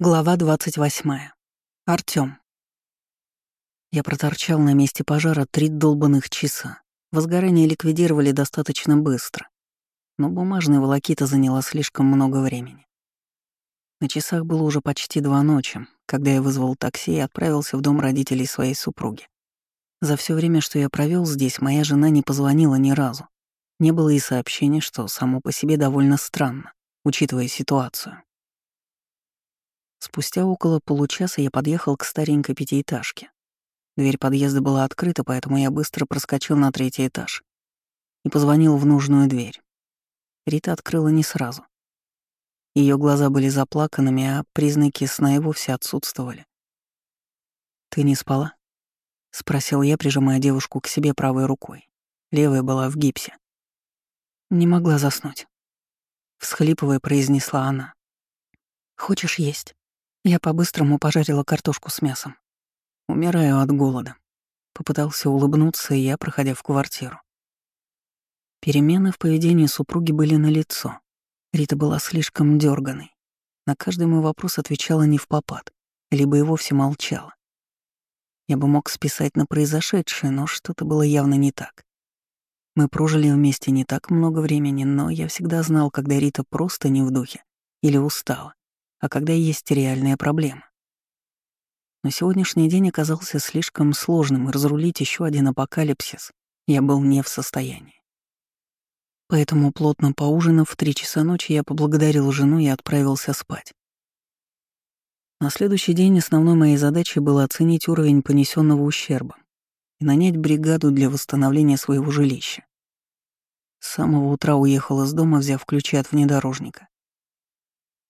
Глава 28. Артём. Я проторчал на месте пожара три долбанных часа. Возгорание ликвидировали достаточно быстро. Но бумажная волокита заняла слишком много времени. На часах было уже почти два ночи, когда я вызвал такси и отправился в дом родителей своей супруги. За все время, что я провел здесь, моя жена не позвонила ни разу. Не было и сообщения, что само по себе довольно странно, учитывая ситуацию. Спустя около получаса я подъехал к старенькой пятиэтажке. Дверь подъезда была открыта, поэтому я быстро проскочил на третий этаж и позвонил в нужную дверь. Рита открыла не сразу. Ее глаза были заплаканными, а признаки сна и вовсе отсутствовали. «Ты не спала?» — спросил я, прижимая девушку к себе правой рукой. Левая была в гипсе. «Не могла заснуть», — всхлипывая, произнесла она. «Хочешь есть?» Я по-быстрому пожарила картошку с мясом. Умираю от голода. Попытался улыбнуться я, проходя в квартиру. Перемены в поведении супруги были налицо. Рита была слишком дерганой. На каждый мой вопрос отвечала не в попад, либо и вовсе молчала. Я бы мог списать на произошедшее, но что-то было явно не так. Мы прожили вместе не так много времени, но я всегда знал, когда Рита просто не в духе или устала а когда есть реальная проблема. Но сегодняшний день оказался слишком сложным, и разрулить еще один апокалипсис я был не в состоянии. Поэтому, плотно поужинав в три часа ночи, я поблагодарил жену и отправился спать. На следующий день основной моей задачей было оценить уровень понесенного ущерба и нанять бригаду для восстановления своего жилища. С самого утра уехал из дома, взяв ключи от внедорожника.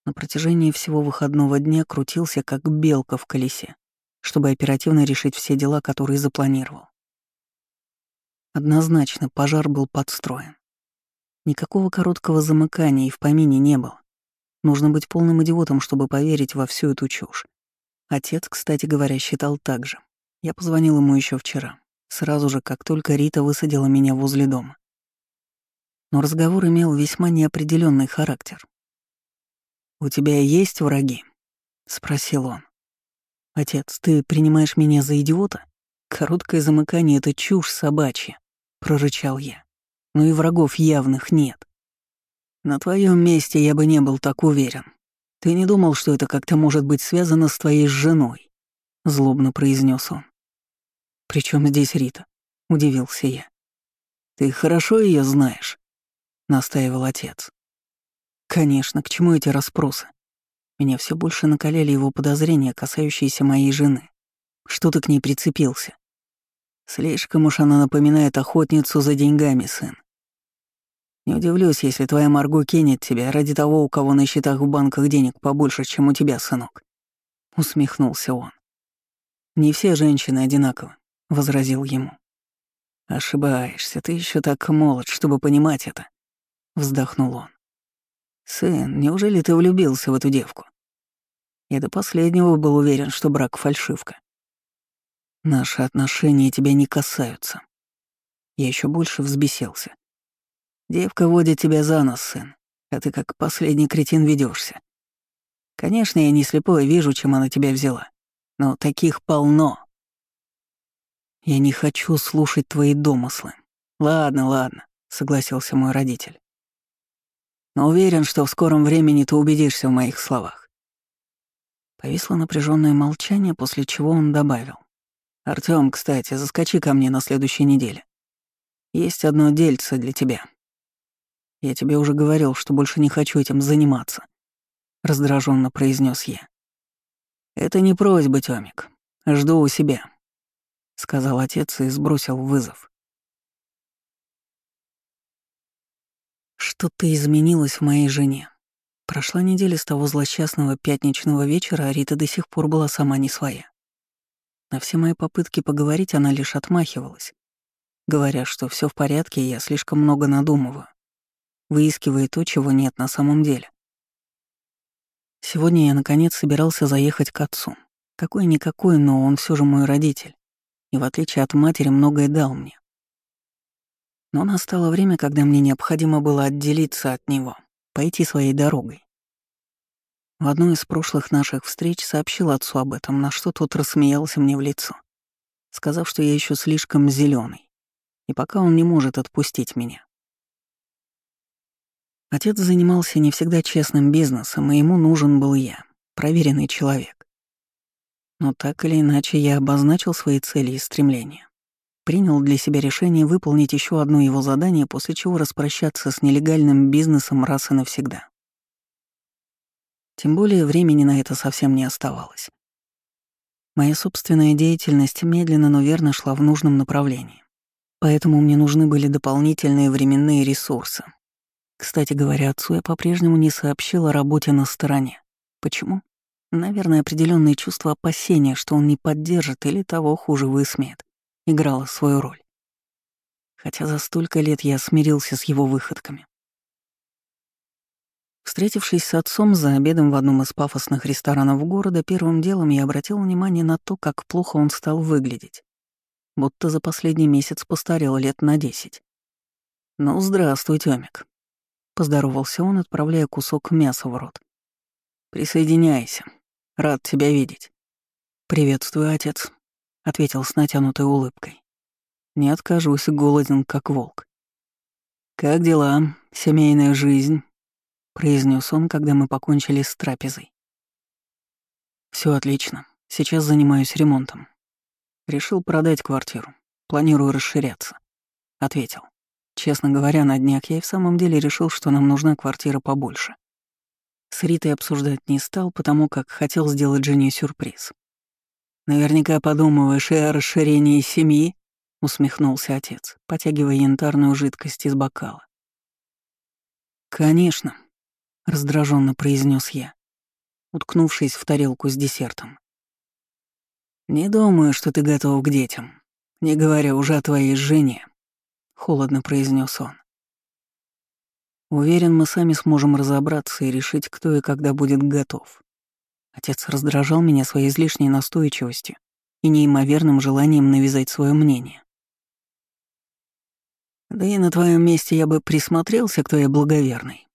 На протяжении всего выходного дня крутился как белка в колесе, чтобы оперативно решить все дела, которые запланировал. Однозначно, пожар был подстроен. Никакого короткого замыкания и в помине не было. Нужно быть полным идиотом, чтобы поверить во всю эту чушь. Отец, кстати говоря, считал так же. Я позвонил ему еще вчера, сразу же, как только Рита высадила меня возле дома. Но разговор имел весьма неопределенный характер. «У тебя есть враги?» — спросил он. «Отец, ты принимаешь меня за идиота? Короткое замыкание — это чушь собачья», — прорычал я. «Но и врагов явных нет. На твоем месте я бы не был так уверен. Ты не думал, что это как-то может быть связано с твоей женой?» — злобно произнес он. «При чем здесь Рита?» — удивился я. «Ты хорошо ее знаешь?» — настаивал отец. Конечно, к чему эти расспросы? Меня все больше накаляли его подозрения, касающиеся моей жены. Что ты к ней прицепился? Слишком уж она напоминает охотницу за деньгами, сын. Не удивлюсь, если твоя Марго кинет тебя ради того, у кого на счетах в банках денег побольше, чем у тебя, сынок. Усмехнулся он. Не все женщины одинаковы, возразил ему. Ошибаешься, ты еще так молод, чтобы понимать это. Вздохнул он. «Сын, неужели ты влюбился в эту девку?» Я до последнего был уверен, что брак — фальшивка. Наши отношения тебя не касаются. Я еще больше взбесился. Девка водит тебя за нос, сын, а ты как последний кретин ведешься. Конечно, я не слепой, вижу, чем она тебя взяла. Но таких полно. Я не хочу слушать твои домыслы. Ладно, ладно, согласился мой родитель но уверен, что в скором времени ты убедишься в моих словах». Повисло напряженное молчание, после чего он добавил. «Артём, кстати, заскочи ко мне на следующей неделе. Есть одно дельце для тебя. Я тебе уже говорил, что больше не хочу этим заниматься», — раздраженно произнес я. «Это не просьба, Тёмик. Жду у себя», — сказал отец и сбросил вызов. Что-то изменилось в моей жене. Прошла неделя с того злосчастного пятничного вечера, а Рита до сих пор была сама не своя. На все мои попытки поговорить она лишь отмахивалась, говоря, что все в порядке, и я слишком много надумываю, выискивая то, чего нет на самом деле. Сегодня я, наконец, собирался заехать к отцу. Какой-никакой, но он все же мой родитель, и в отличие от матери многое дал мне. Но настало время, когда мне необходимо было отделиться от него, пойти своей дорогой. В одной из прошлых наших встреч сообщил отцу об этом, на что тот рассмеялся мне в лицо, сказав, что я еще слишком зеленый, и пока он не может отпустить меня. Отец занимался не всегда честным бизнесом, и ему нужен был я, проверенный человек. Но так или иначе я обозначил свои цели и стремления. Принял для себя решение выполнить еще одно его задание, после чего распрощаться с нелегальным бизнесом раз и навсегда. Тем более времени на это совсем не оставалось. Моя собственная деятельность медленно, но верно шла в нужном направлении. Поэтому мне нужны были дополнительные временные ресурсы. Кстати говоря, отцу я по-прежнему не сообщил о работе на стороне. Почему? Наверное, определенное чувство опасения, что он не поддержит или того хуже высмеет, играло свою роль. Хотя за столько лет я смирился с его выходками. Встретившись с отцом за обедом в одном из пафосных ресторанов города, первым делом я обратил внимание на то, как плохо он стал выглядеть. Будто за последний месяц постарел лет на десять. «Ну, здравствуй, Тёмик», — поздоровался он, отправляя кусок мяса в рот. «Присоединяйся. Рад тебя видеть». «Приветствую, отец», — ответил с натянутой улыбкой. «Не откажусь, голоден, как волк». «Как дела? Семейная жизнь?» произнес он, когда мы покончили с трапезой. Все отлично. Сейчас занимаюсь ремонтом. Решил продать квартиру. Планирую расширяться. Ответил. Честно говоря, на днях я и в самом деле решил, что нам нужна квартира побольше. С Ритой обсуждать не стал, потому как хотел сделать жене сюрприз. «Наверняка подумываешь о расширении семьи?» — усмехнулся отец, потягивая янтарную жидкость из бокала. «Конечно», раздраженно произнес я, уткнувшись в тарелку с десертом. «Не думаю, что ты готов к детям, не говоря уже о твоей жене», — холодно произнес он. «Уверен, мы сами сможем разобраться и решить, кто и когда будет готов». Отец раздражал меня своей излишней настойчивостью и неимоверным желанием навязать свое мнение. «Да и на твоем месте я бы присмотрелся, кто я благоверный.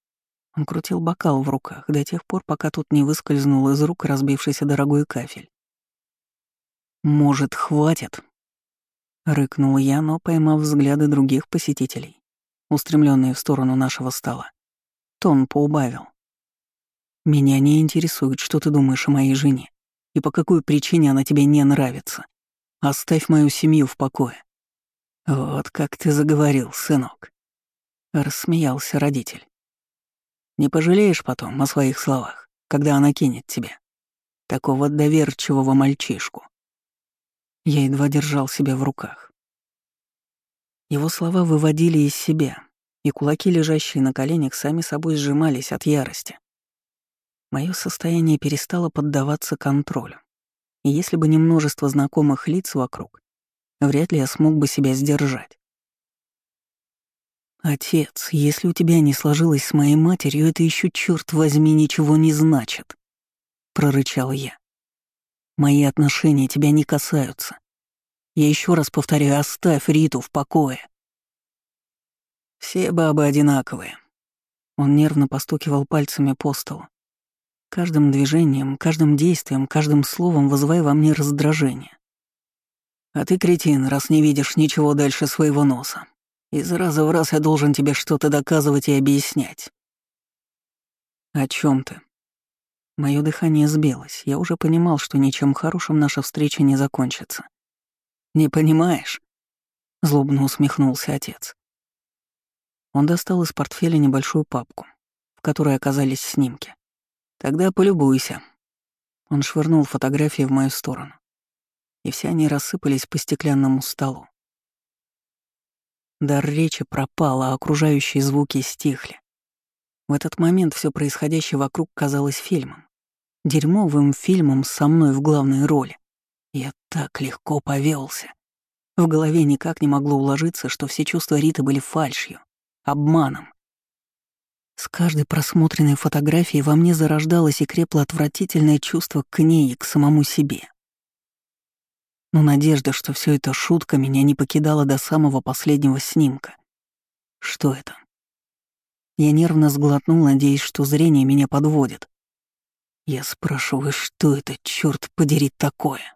Он крутил бокал в руках до тех пор, пока тут не выскользнул из рук разбившийся дорогой кафель. «Может, хватит?» — рыкнул я, но поймав взгляды других посетителей, устремленные в сторону нашего стола. Тон поубавил. «Меня не интересует, что ты думаешь о моей жене и по какой причине она тебе не нравится. Оставь мою семью в покое». «Вот как ты заговорил, сынок», — рассмеялся родитель. Не пожалеешь потом о своих словах, когда она кинет тебя. Такого доверчивого мальчишку. Я едва держал себя в руках. Его слова выводили из себя, и кулаки, лежащие на коленях, сами собой сжимались от ярости. Мое состояние перестало поддаваться контролю. И если бы не множество знакомых лиц вокруг, вряд ли я смог бы себя сдержать. «Отец, если у тебя не сложилось с моей матерью, это еще черт возьми ничего не значит», — прорычал я. «Мои отношения тебя не касаются. Я еще раз повторяю, оставь Риту в покое». «Все бабы одинаковые». Он нервно постукивал пальцами по столу. Каждым движением, каждым действием, каждым словом вызывая во мне раздражение. «А ты, кретин, раз не видишь ничего дальше своего носа, из раза в раз я должен тебе что-то доказывать и объяснять. О чем ты? Мое дыхание сбилось. Я уже понимал, что ничем хорошим наша встреча не закончится. Не понимаешь? Злобно усмехнулся отец. Он достал из портфеля небольшую папку, в которой оказались снимки. Тогда полюбуйся. Он швырнул фотографии в мою сторону. И все они рассыпались по стеклянному столу. Дар речи пропал, а окружающие звуки стихли. В этот момент все происходящее вокруг казалось фильмом. Дерьмовым фильмом со мной в главной роли. Я так легко повелся. В голове никак не могло уложиться, что все чувства Риты были фальшью, обманом. С каждой просмотренной фотографией во мне зарождалось и крепло отвратительное чувство к ней и к самому себе. Но надежда, что все это шутка, меня не покидала до самого последнего снимка. Что это? Я нервно сглотнул, надеясь, что зрение меня подводит. Я спрашиваю, что это, черт подери, такое?